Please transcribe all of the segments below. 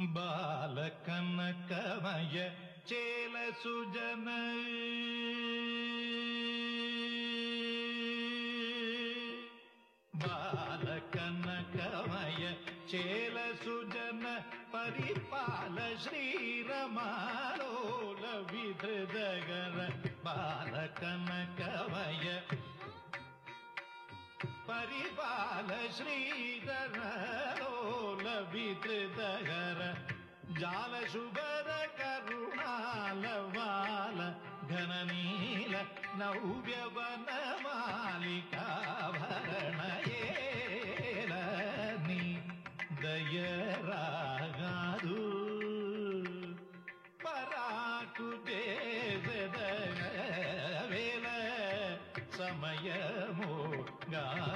బాలకనకమయ చేల సుజన. బాలకనకమయ చేల సుజన పరిపాల శ్రీరమాలోల విధృదగర. బాలకనకమయ परिपाल श्रीनो लितगर जालर करु गणनील नौव्यलिका भि दयरा गादु समयमो गा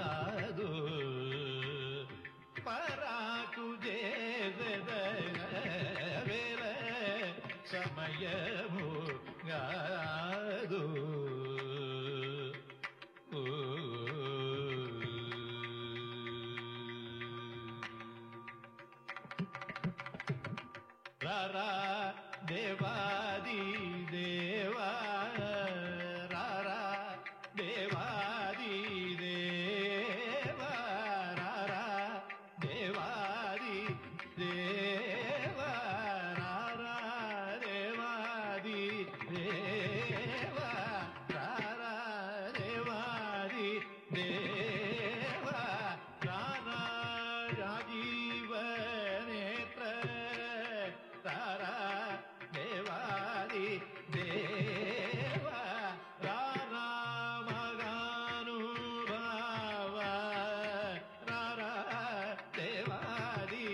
rara devadi deva rara devadi దేవాది దేవా రామగాను మగానుభావ రారా దేవాది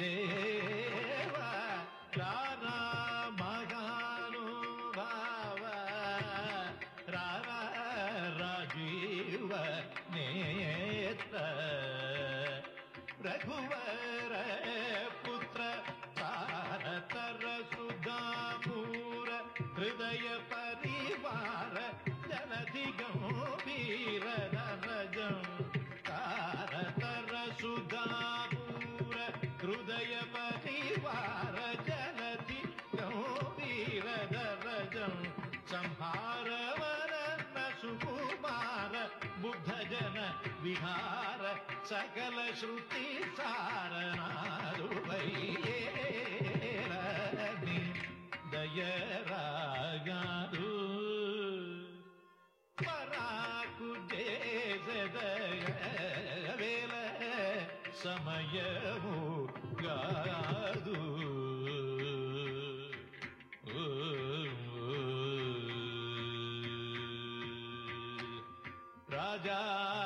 దేవ రారా మగానుభావ రారా రాజీవ నేత్ర రఘువర విహార సకల శృతి సారనాదువయ్యేరని దయరాగాదు పరాకు వేల సమయము గాదు రాజాధిరాజ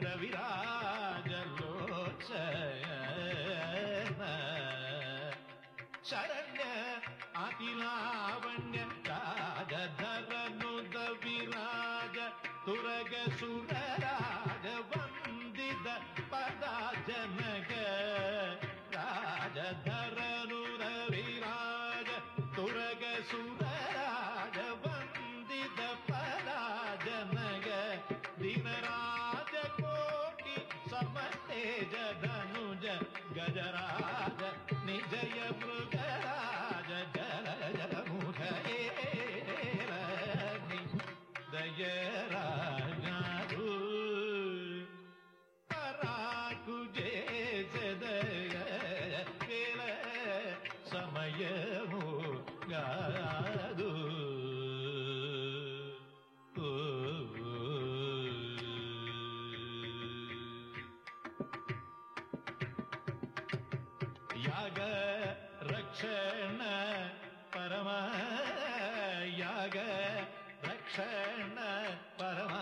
la vida ಗಜರಾಜ ನಿಜಯ ಮೃಗರಾಜ ಜಲ ಜಲ ಮುಖ ದಯರಾಜ யாக ரக்ஷண பரம யாக ரக்ஷண பரம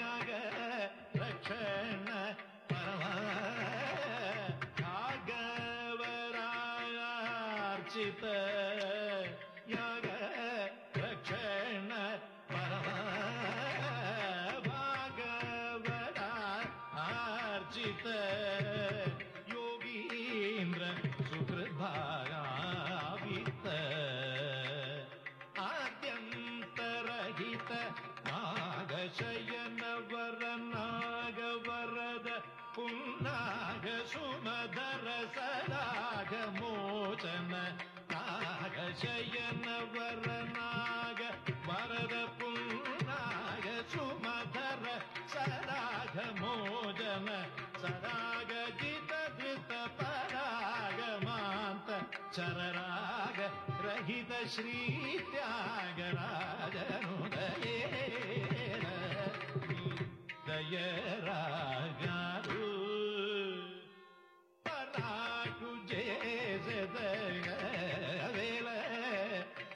யாக ரக்ஷண பரம. யாகவரார்ச்சித யாக ಭಾವಿತ ಆದ್ಯಂತರಹಿತ ನಾಗಶಯನ ವರ ನಾಗವರದ ಪುನ್ನಾಗ ಸುಮಧರ ಸಲಾಗ ಮೋಚನ ನಾಗಶಯನ ವರ ನಾಗ ವರದ ಪುನ್ನಾಗ ಸುಮಧರ ಸಲಾಗ ಮೋ ಶ್ರೀ ತ್ಯಾಗರಾಜನು ದಯರಾಜು ಪರಾಕು ಜಯದ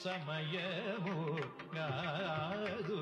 ಸಮಯವು ಕಾದು